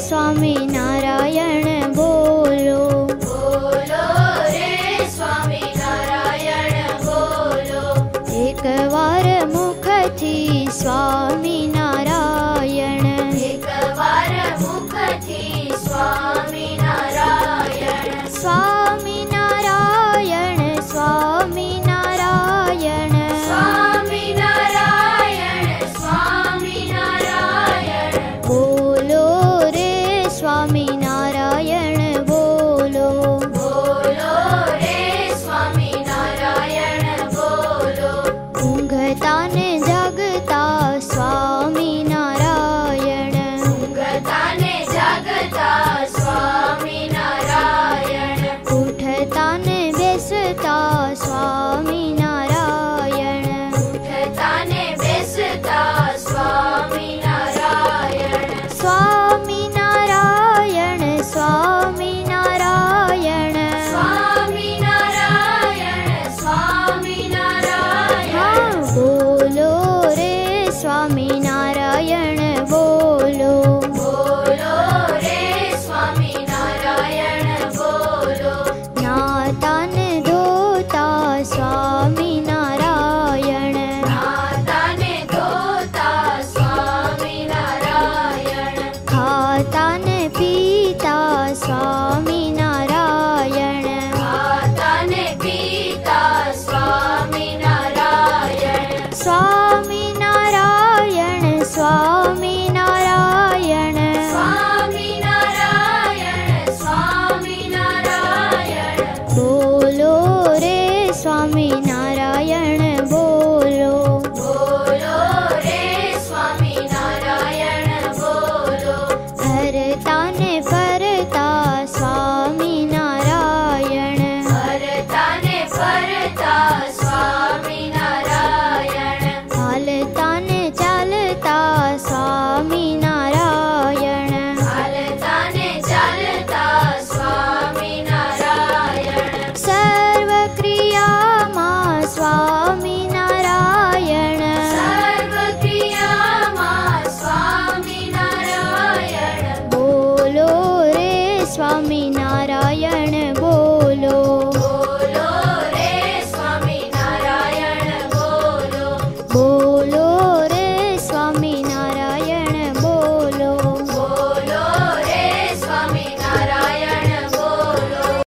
स्वामी नारायण बोलो। बोलो रे स्वामी नारायण एकवारी स्वामी coming.